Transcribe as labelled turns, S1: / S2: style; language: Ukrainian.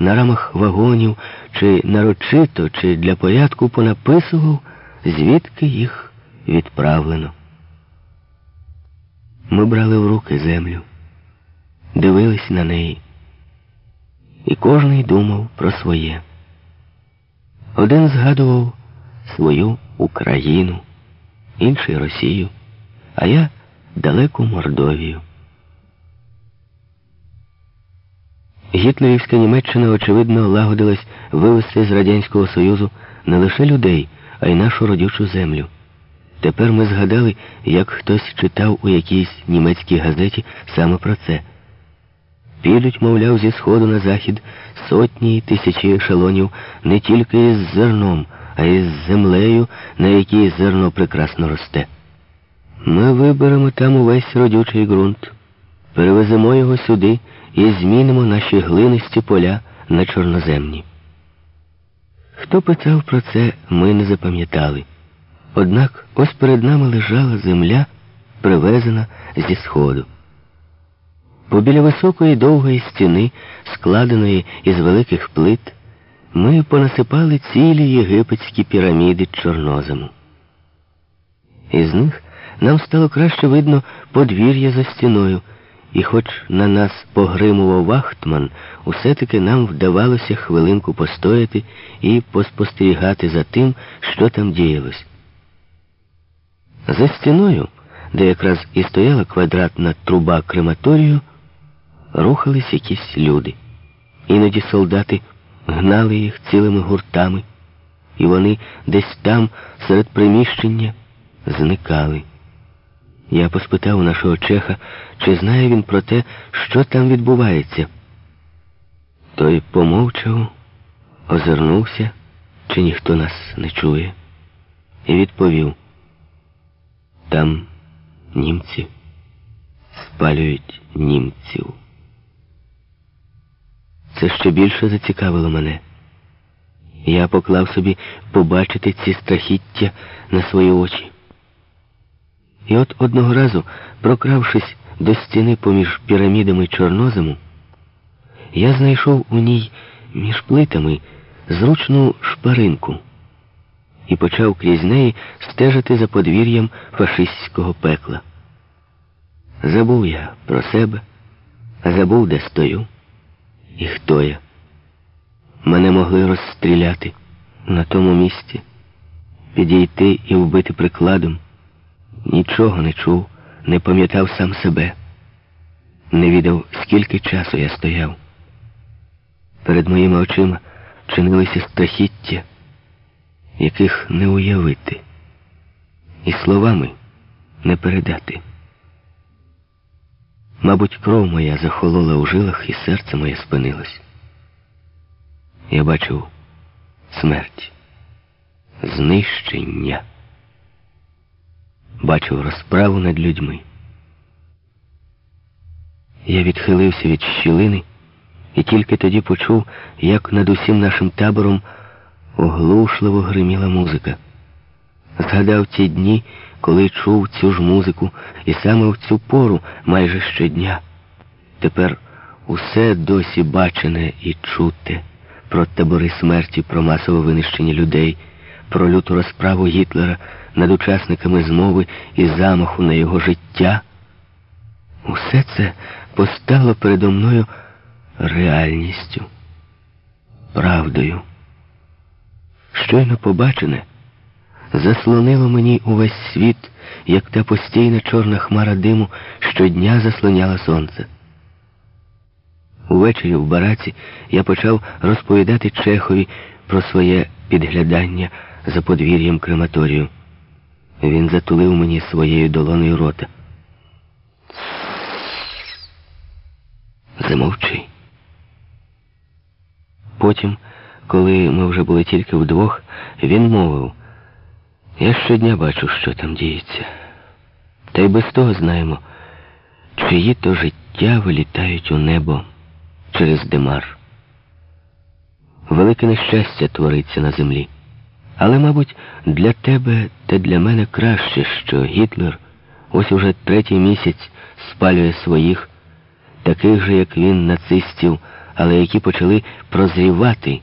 S1: на рамах вагонів, чи нарочито, чи для порядку понаписував, звідки їх відправлено. Ми брали в руки землю, дивились на неї, і кожний думав про своє. Один згадував свою Україну, інший Росію, а я далеку Мордовію. Гітлерівська Німеччина, очевидно, лагодилась вивести з Радянського Союзу не лише людей, а й нашу родючу землю. Тепер ми згадали, як хтось читав у якійсь німецькій газеті саме про це. Підуть, мовляв, зі сходу на захід сотні й тисячі ешелонів не тільки із зерном, а й з землею, на якій зерно прекрасно росте. Ми виберемо там увесь родючий ґрунт, перевеземо його сюди і змінимо наші глинисті поля на чорноземні. Хто питав про це, ми не запам'ятали. Однак ось перед нами лежала земля, привезена зі сходу. Побіля високої довгої стіни, складеної із великих плит, ми понасипали цілі єгипетські піраміди чорнозему. Із них нам стало краще видно подвір'я за стіною, і хоч на нас погримував вахтман, усе-таки нам вдавалося хвилинку постояти і поспостерігати за тим, що там діялось. За стіною, де якраз і стояла квадратна труба крематорію, рухались якісь люди. Іноді солдати гнали їх цілими гуртами, і вони десь там, серед приміщення, зникали. Я поспитав у нашого чеха, чи знає він про те, що там відбувається. Той помовчав, озирнувся, чи ніхто нас не чує, і відповів. Там німці спалюють німців. Це ще більше зацікавило мене. Я поклав собі побачити ці страхіття на свої очі. І от одного разу, прокравшись до стіни поміж пірамідами чорнозему, я знайшов у ній між плитами зручну шпаринку і почав крізь неї стежити за подвір'ям фашистського пекла. Забув я про себе, забув, де стою і хто я. Мене могли розстріляти на тому місці, підійти і вбити прикладом. Нічого не чув, не пам'ятав сам себе, не відав, скільки часу я стояв. Перед моїми очима чинилися страхіття яких не уявити, і словами не передати. Мабуть, кров моя захолола у жилах, і серце моє спинилось. Я бачив смерть, знищення, бачив розправу над людьми. Я відхилився від щілини і тільки тоді почув, як над усім нашим табором оглушливо гриміла музика. Згадав ті дні, коли чув цю ж музику, і саме в цю пору майже щодня. Тепер усе досі бачене і чуте про табори смерті, про масове винищення людей, про люту розправу Гітлера над учасниками змови і замаху на його життя. Усе це постало передо мною реальністю, правдою щойно побачене, заслонило мені увесь світ, як та постійна чорна хмара диму щодня заслоняла сонце. Увечері в бараці я почав розповідати Чехові про своє підглядання за подвір'ям крематорію. Він затулив мені своєю долоною рота. Замовчи. Потім коли ми вже були тільки вдвох, він мовив, я щодня бачу, що там діється. Та й без того знаємо, чиї то життя вилітають у небо через димар. Велике нещастя твориться на землі. Але, мабуть, для тебе та для мене краще, що Гітлер ось уже третій місяць спалює своїх, таких же, як він, нацистів але які почали прозрівати